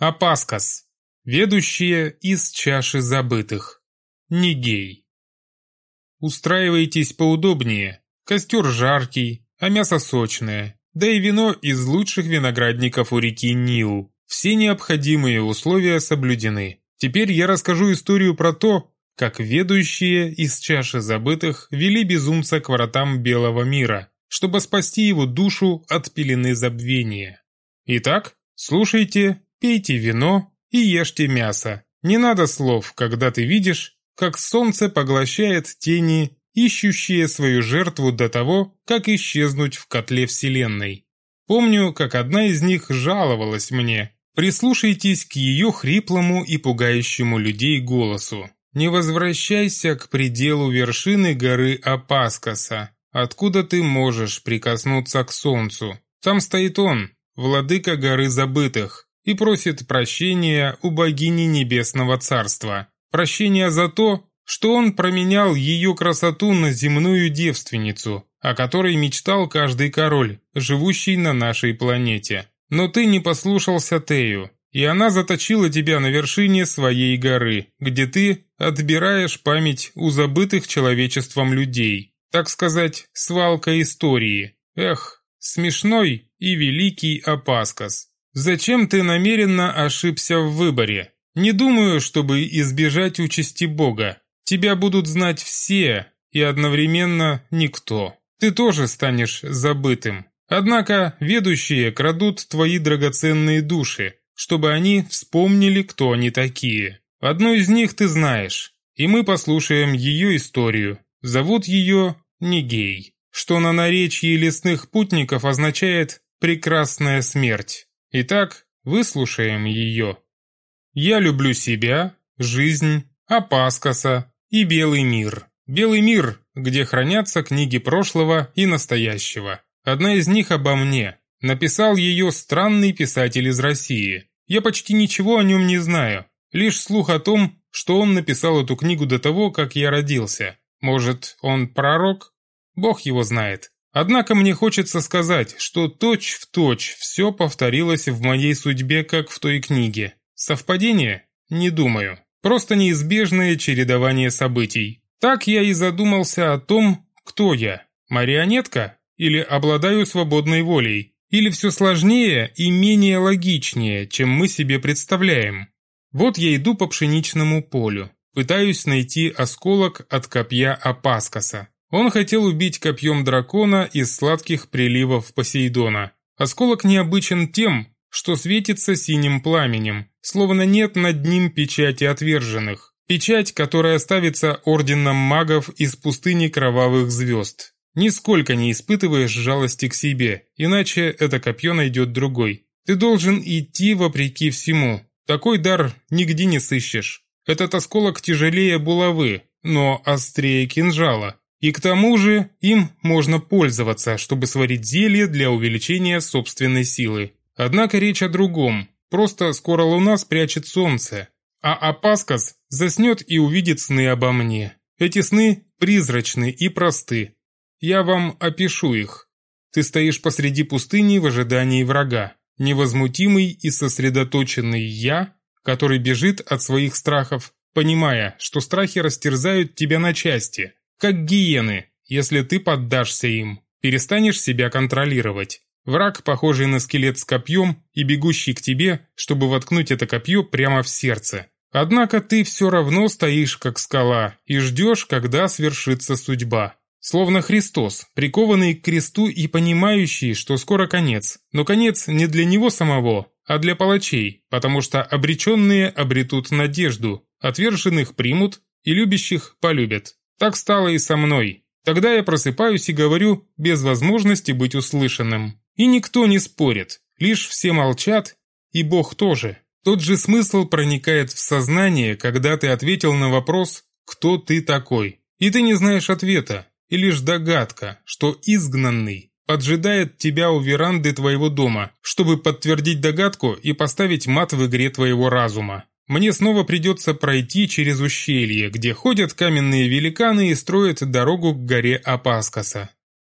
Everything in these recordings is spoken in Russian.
Апаскас. Ведущие из чаши забытых. Нигей. Устраивайтесь поудобнее. Костер жаркий, а мясо сочное. Да и вино из лучших виноградников у реки Нил. Все необходимые условия соблюдены. Теперь я расскажу историю про то, как ведущие из чаши забытых вели безумца к вратам белого мира, чтобы спасти его душу от пелены забвения. Итак, слушайте, пейте вино и ешьте мясо. Не надо слов, когда ты видишь, как солнце поглощает тени, ищущие свою жертву до того, как исчезнуть в котле Вселенной. Помню, как одна из них жаловалась мне. Прислушайтесь к ее хриплому и пугающему людей голосу. Не возвращайся к пределу вершины горы Апаскаса, откуда ты можешь прикоснуться к солнцу. Там стоит он, владыка горы забытых, и просит прощения у богини Небесного Царства. Прощения за то, что он променял ее красоту на земную девственницу, о которой мечтал каждый король, живущий на нашей планете. Но ты не послушался Тею, и она заточила тебя на вершине своей горы, где ты отбираешь память у забытых человечеством людей. Так сказать, свалка истории. Эх, смешной и великий Апаскас. Зачем ты намеренно ошибся в выборе? Не думаю, чтобы избежать участи Бога. Тебя будут знать все и одновременно никто. Ты тоже станешь забытым. Однако ведущие крадут твои драгоценные души, чтобы они вспомнили, кто они такие. Одну из них ты знаешь, и мы послушаем ее историю. Зовут ее Нигей, что на наречии лесных путников означает «прекрасная смерть». Итак, выслушаем ее. Я люблю себя, жизнь, Апаскаса и белый мир. Белый мир, где хранятся книги прошлого и настоящего. Одна из них обо мне. Написал ее странный писатель из России. Я почти ничего о нем не знаю. Лишь слух о том, что он написал эту книгу до того, как я родился. Может, он пророк? Бог его знает. Однако мне хочется сказать, что точь-в-точь точь все повторилось в моей судьбе, как в той книге. Совпадение? Не думаю. Просто неизбежное чередование событий. Так я и задумался о том, кто я. Марионетка? Или обладаю свободной волей? Или все сложнее и менее логичнее, чем мы себе представляем? Вот я иду по пшеничному полю. Пытаюсь найти осколок от копья Апаскаса. Он хотел убить копьем дракона из сладких приливов Посейдона. Осколок необычен тем, что светится синим пламенем, словно нет над ним печати отверженных. Печать, которая ставится орденом магов из пустыни кровавых звезд. Нисколько не испытываешь жалости к себе, иначе это копье найдет другой. Ты должен идти вопреки всему. Такой дар нигде не сыщешь. Этот осколок тяжелее булавы, но острее кинжала. И к тому же им можно пользоваться, чтобы сварить зелье для увеличения собственной силы. Однако речь о другом. Просто скоро луна спрячет солнце, а Апаскас заснет и увидит сны обо мне. Эти сны призрачны и просты. Я вам опишу их. Ты стоишь посреди пустыни в ожидании врага. Невозмутимый и сосредоточенный я, который бежит от своих страхов, понимая, что страхи растерзают тебя на части – как гиены, если ты поддашься им, перестанешь себя контролировать. Враг, похожий на скелет с копьем и бегущий к тебе, чтобы воткнуть это копье прямо в сердце. Однако ты все равно стоишь как скала и ждешь, когда свершится судьба. Словно Христос, прикованный к кресту и понимающий, что скоро конец. Но конец не для него самого, а для палачей, потому что обреченные обретут надежду, отверженных примут и любящих полюбят. Так стало и со мной. Тогда я просыпаюсь и говорю без возможности быть услышанным. И никто не спорит, лишь все молчат, и Бог тоже. Тот же смысл проникает в сознание, когда ты ответил на вопрос «Кто ты такой?» И ты не знаешь ответа, и лишь догадка, что изгнанный поджидает тебя у веранды твоего дома, чтобы подтвердить догадку и поставить мат в игре твоего разума. Мне снова придется пройти через ущелье, где ходят каменные великаны и строят дорогу к горе Апаскаса.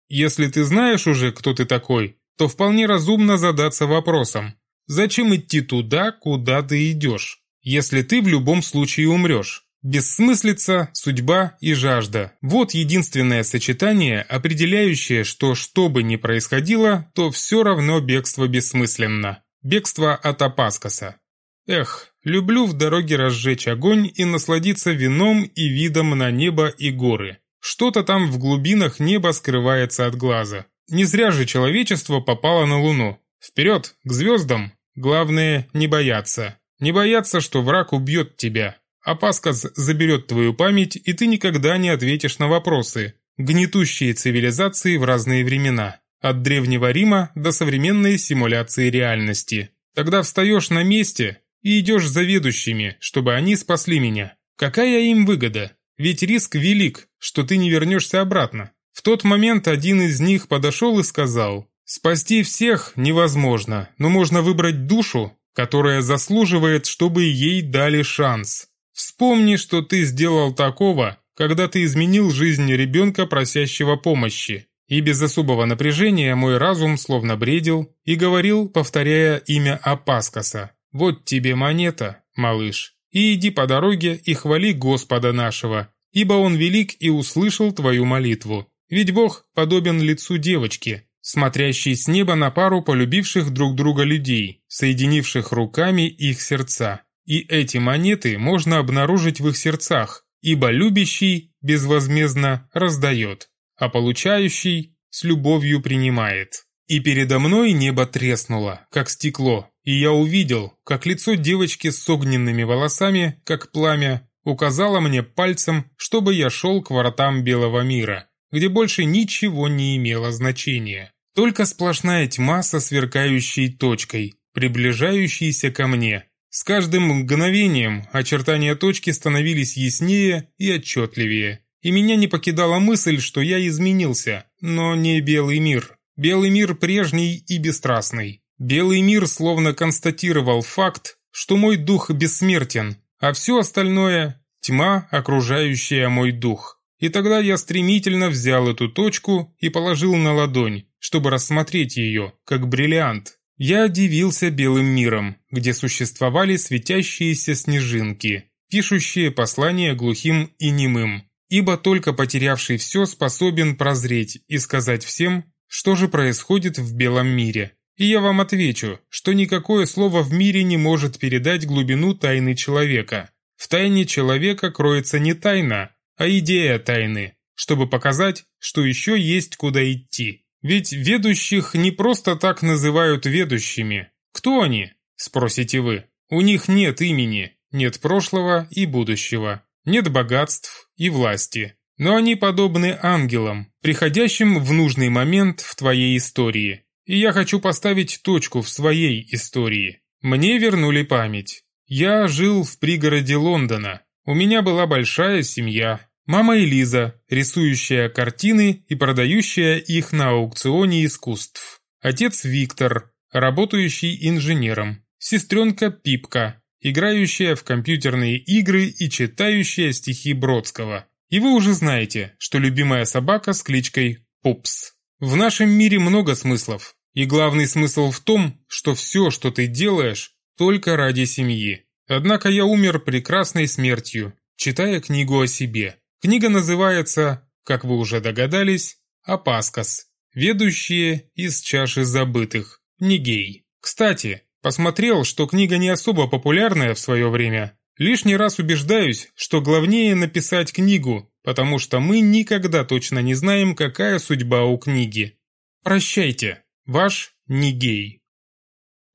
Если ты знаешь уже, кто ты такой, то вполне разумно задаться вопросом, Зачем идти туда, куда ты идешь, если ты в любом случае умрешь? Бессмыслица, судьба и жажда. Вот единственное сочетание, определяющее, что что бы ни происходило, то все равно бегство бессмысленно. Бегство от Апаскаса. Эх, люблю в дороге разжечь огонь и насладиться вином и видом на небо и горы. Что-то там в глубинах неба скрывается от глаза. Не зря же человечество попало на Луну. Вперед, к звездам! Главное, не бояться. Не бояться, что враг убьет тебя. А Паскас заберет твою память, и ты никогда не ответишь на вопросы. Гнетущие цивилизации в разные времена. От Древнего Рима до современной симуляции реальности. Тогда встаешь на месте и идешь за ведущими, чтобы они спасли меня. Какая им выгода? Ведь риск велик, что ты не вернешься обратно. В тот момент один из них подошел и сказал, «Спасти всех невозможно, но можно выбрать душу, которая заслуживает, чтобы ей дали шанс. Вспомни, что ты сделал такого, когда ты изменил жизнь ребенка, просящего помощи. И без особого напряжения мой разум словно бредил и говорил, повторяя имя Апаскаса. «Вот тебе монета, малыш, и иди по дороге и хвали Господа нашего, ибо Он велик и услышал твою молитву. Ведь Бог подобен лицу девочки, смотрящей с неба на пару полюбивших друг друга людей, соединивших руками их сердца. И эти монеты можно обнаружить в их сердцах, ибо любящий безвозмездно раздает, а получающий с любовью принимает. И передо мной небо треснуло, как стекло, и я увидел, как лицо девочки с огненными волосами, как пламя, указало мне пальцем, чтобы я шел к воротам белого мира, где больше ничего не имело значения. Только сплошная тьма со сверкающей точкой, приближающейся ко мне, с каждым мгновением очертания точки становились яснее и отчетливее. И меня не покидала мысль, что я изменился, но не белый мир. Белый мир прежний и бесстрастный. Белый мир словно констатировал факт, что мой дух бессмертен, а все остальное – тьма, окружающая мой дух. И тогда я стремительно взял эту точку и положил на ладонь, чтобы рассмотреть ее, как бриллиант. Я удивился белым миром, где существовали светящиеся снежинки, пишущие послания глухим и немым, ибо только потерявший все способен прозреть и сказать всем, что же происходит в белом мире. И я вам отвечу, что никакое слово в мире не может передать глубину тайны человека. В тайне человека кроется не тайна, а идея тайны, чтобы показать, что еще есть куда идти. Ведь ведущих не просто так называют ведущими. Кто они? Спросите вы. У них нет имени, нет прошлого и будущего, нет богатств и власти. Но они подобны ангелам, приходящим в нужный момент в твоей истории. И я хочу поставить точку в своей истории. Мне вернули память. Я жил в пригороде Лондона. У меня была большая семья, Мама Элиза, рисующая картины и продающая их на аукционе искусств. Отец Виктор, работающий инженером. Сестренка Пипка, играющая в компьютерные игры и читающая стихи Бродского. И вы уже знаете, что любимая собака с кличкой Пупс. В нашем мире много смыслов. И главный смысл в том, что все, что ты делаешь, только ради семьи. Однако я умер прекрасной смертью, читая книгу о себе. Книга называется, как вы уже догадались, «Апаскас. Ведущие из чаши забытых. Нигей». Кстати, посмотрел, что книга не особо популярная в свое время. Лишний раз убеждаюсь, что главнее написать книгу, потому что мы никогда точно не знаем, какая судьба у книги. Прощайте, ваш Нигей.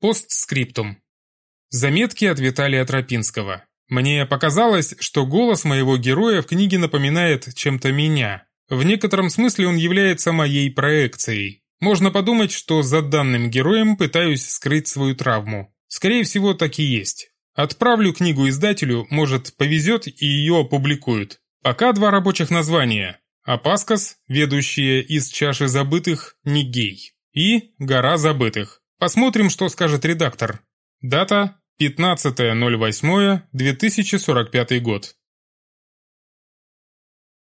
Постскриптум. Заметки от Виталия Тропинского. Мне показалось, что голос моего героя в книге напоминает чем-то меня. В некотором смысле он является моей проекцией. Можно подумать, что за данным героем пытаюсь скрыть свою травму. Скорее всего, так и есть. Отправлю книгу издателю, может, повезет и ее опубликуют. Пока два рабочих названия. Апаскас, ведущие из чаши забытых, не гей. И гора забытых. Посмотрим, что скажет редактор. Дата 15.08.2045 год.